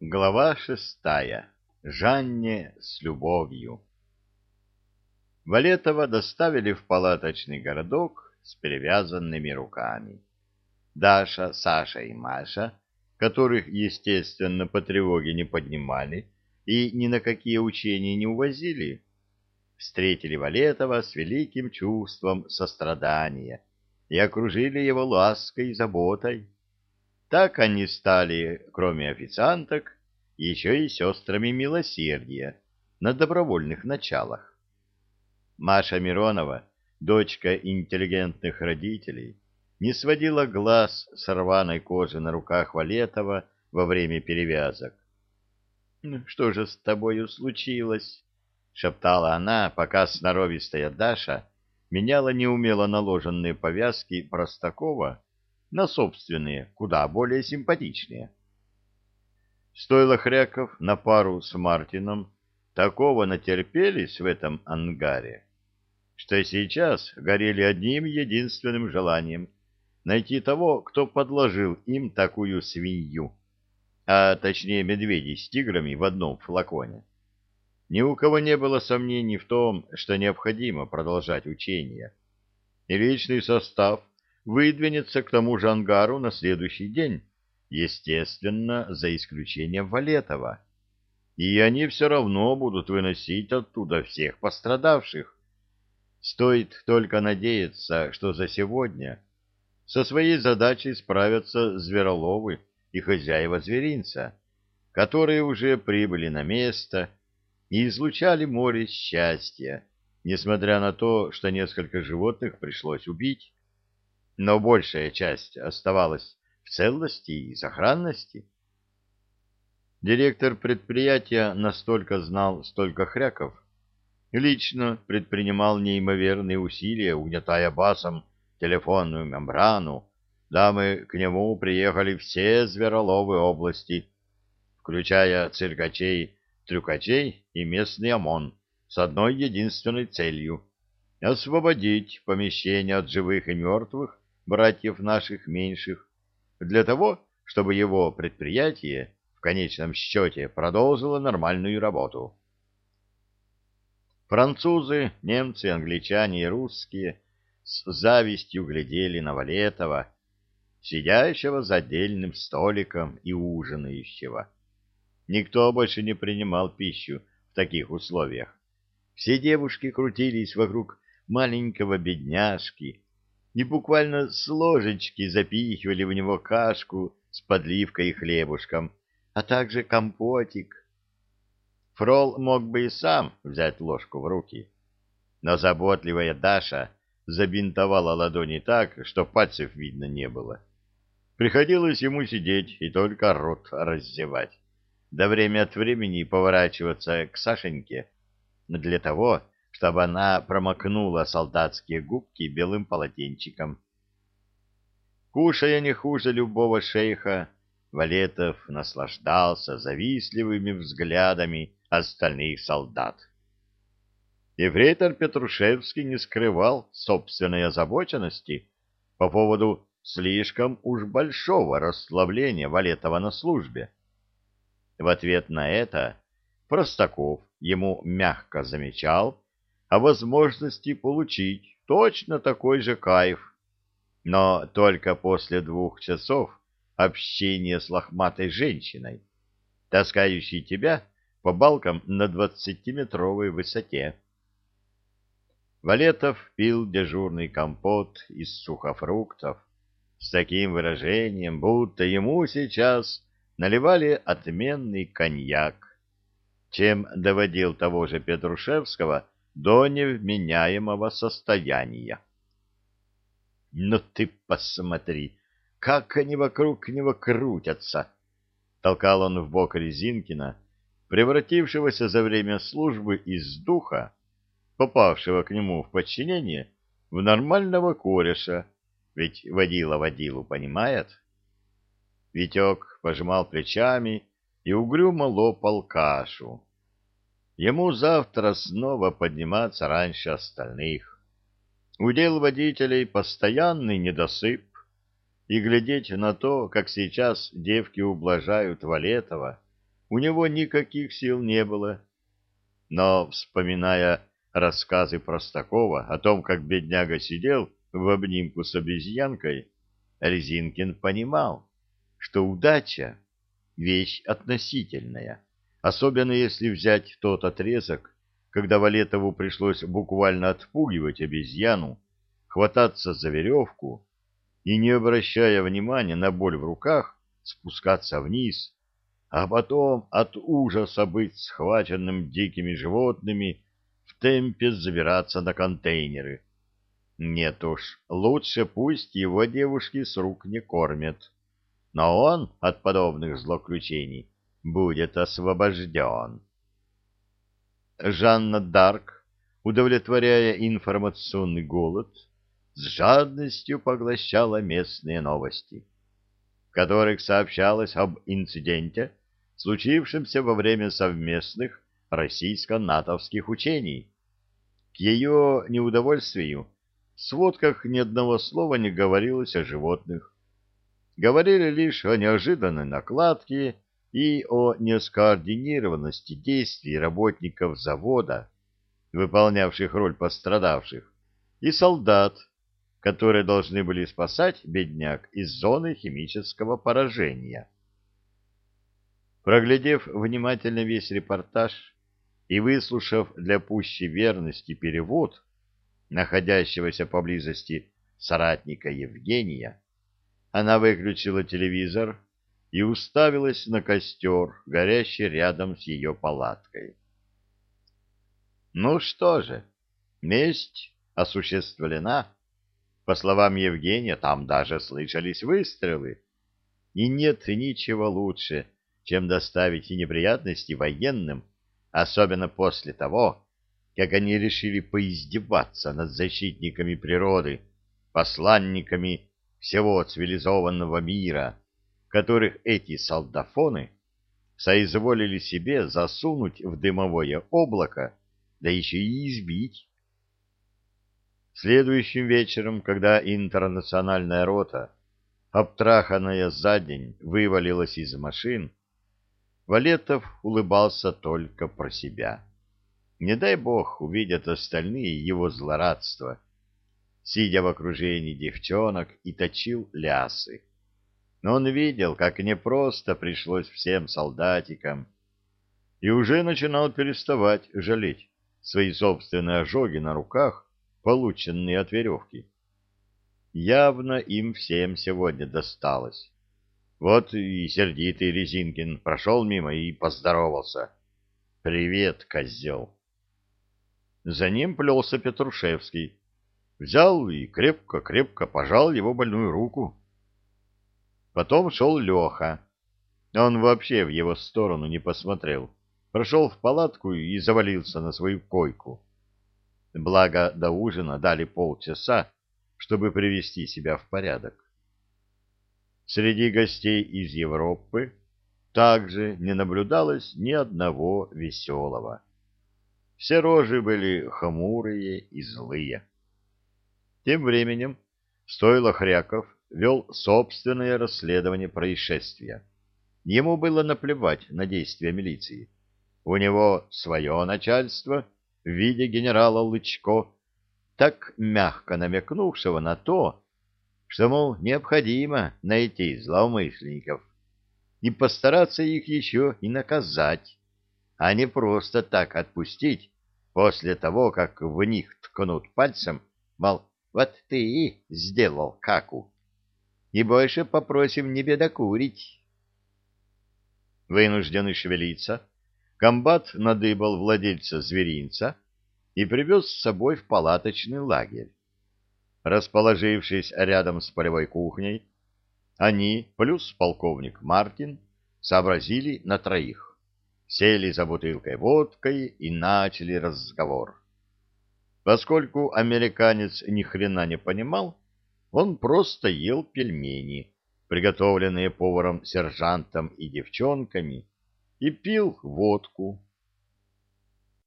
Глава шестая. Жанне с любовью. Валетова доставили в палаточный городок с перевязанными руками. Даша, Саша и Маша, которых, естественно, по тревоге не поднимали и ни на какие учения не увозили, встретили Валетова с великим чувством сострадания и окружили его лаской и заботой. Так они стали, кроме официанток, еще и сестрами милосердия на добровольных началах. Маша Миронова, дочка интеллигентных родителей, не сводила глаз с рваной кожи на руках Валетова во время перевязок. «Ну, «Что же с тобою случилось?» — шептала она, пока сноровистая Даша меняла неумело наложенные повязки Простакова на собственные, куда более симпатичные. Стоило Хряков на пару с Мартином такого натерпелись в этом ангаре, что сейчас горели одним единственным желанием найти того, кто подложил им такую свинью, а точнее медведей с тиграми в одном флаконе. Ни у кого не было сомнений в том, что необходимо продолжать учение. И личный состав выдвинется к тому же ангару на следующий день, естественно, за исключением Валетова. И они все равно будут выносить оттуда всех пострадавших. Стоит только надеяться, что за сегодня со своей задачей справятся звероловы и хозяева зверинца, которые уже прибыли на место и излучали море счастья, несмотря на то, что несколько животных пришлось убить но большая часть оставалась в целости и сохранности. Директор предприятия настолько знал столько хряков, лично предпринимал неимоверные усилия, угнетая басом телефонную мембрану, дамы к нему приехали все звероловы области, включая циркачей, трюкачей и местный ОМОН, с одной единственной целью — освободить помещение от живых и мертвых братьев наших меньших, для того, чтобы его предприятие в конечном счете продолжило нормальную работу. Французы, немцы, англичане и русские с завистью глядели на Валетова, сидящего за отдельным столиком и ужинающего. Никто больше не принимал пищу в таких условиях. Все девушки крутились вокруг маленького бедняжки, и буквально с ложечки запихивали в него кашку с подливкой и хлебушком, а также компотик. Фрол мог бы и сам взять ложку в руки, но заботливая Даша забинтовала ладони так, что пальцев видно не было. Приходилось ему сидеть и только рот раздевать, да время от времени поворачиваться к Сашеньке для того, чтобы она промокнула солдатские губки белым полотенчиком. Кушая не хуже любого шейха, Валетов наслаждался завистливыми взглядами остальных солдат. Ефрейтор Петрушевский не скрывал собственной озабоченности по поводу слишком уж большого расслабления Валетова на службе. В ответ на это Простаков ему мягко замечал, о возможности получить точно такой же кайф, но только после двух часов общения с лохматой женщиной, таскающей тебя по балкам на двадцатиметровой высоте. Валетов пил дежурный компот из сухофруктов с таким выражением, будто ему сейчас наливали отменный коньяк, чем доводил того же Петрушевского до невменяемого состояния. «Ну ты посмотри, как они вокруг него крутятся!» — толкал он в бок Резинкина, превратившегося за время службы из духа, попавшего к нему в подчинение, в нормального кореша, ведь водила водилу, понимает? Витек пожимал плечами и угрюмо лопал кашу. Ему завтра снова подниматься раньше остальных. Удел водителей постоянный недосып, и глядеть на то, как сейчас девки ублажают Валетова, у него никаких сил не было. Но, вспоминая рассказы Простакова о том, как бедняга сидел в обнимку с обезьянкой, Резинкин понимал, что удача — вещь относительная, особенно если взять тот отрезок, когда Валетову пришлось буквально отпугивать обезьяну, хвататься за веревку и, не обращая внимания на боль в руках, спускаться вниз, а потом от ужаса быть схваченным дикими животными в темпе забираться на контейнеры. Нет уж, лучше пусть его девушки с рук не кормят, но он от подобных злоключений будет освобожден. Жанна Дарк, удовлетворяя информационный голод, с жадностью поглощала местные новости, в которых сообщалось об инциденте, случившемся во время совместных российско-натовских учений. К ее неудовольствию в сводках ни одного слова не говорилось о животных. Говорили лишь о неожиданной накладке и о нескоординированности действий работников завода, выполнявших роль пострадавших, и солдат, которые должны были спасать бедняк из зоны химического поражения. Проглядев внимательно весь репортаж и выслушав для пущей верности перевод находящегося поблизости соратника Евгения, она выключила телевизор и уставилась на костер, горящий рядом с ее палаткой. Ну что же, месть осуществлена. По словам Евгения, там даже слышались выстрелы. И нет ничего лучше, чем доставить неприятности военным, особенно после того, как они решили поиздеваться над защитниками природы, посланниками всего цивилизованного мира, которых эти солдафоны соизволили себе засунуть в дымовое облако, да еще и избить. Следующим вечером, когда интернациональная рота, обтраханная за день, вывалилась из машин, Валетов улыбался только про себя. Не дай бог увидят остальные его злорадство, сидя в окружении девчонок и точил лясы. Но он видел, как непросто пришлось всем солдатикам, и уже начинал переставать жалеть свои собственные ожоги на руках полученные от веревки. Явно им всем сегодня досталось. Вот и сердитый Резинкин прошел мимо и поздоровался. «Привет, козел!» За ним плелся Петрушевский. Взял и крепко-крепко пожал его больную руку. Потом шел Леха. Он вообще в его сторону не посмотрел. Прошел в палатку и завалился на свою койку. Благо, до ужина дали полчаса, чтобы привести себя в порядок. Среди гостей из Европы также не наблюдалось ни одного веселого. Все рожи были хмурые и злые. Тем временем Стойло Хряков вел собственное расследование происшествия. Ему было наплевать на действия милиции. У него свое начальство — в виде генерала Лычко, так мягко намекнувшего на то, что, мол, необходимо найти злоумышленников и постараться их еще и наказать, а не просто так отпустить после того, как в них ткнут пальцем, мол, вот ты и сделал каку, и больше попросим не бедокурить. Вынужденный шевелиться, комбат надыбал владельца зверинца и привез с собой в палаточный лагерь. Расположившись рядом с полевой кухней, они, плюс полковник Мартин, сообразили на троих. Сели за бутылкой водкой и начали разговор. Поскольку американец ни хрена не понимал, он просто ел пельмени, приготовленные поваром-сержантом и девчонками, и пил водку,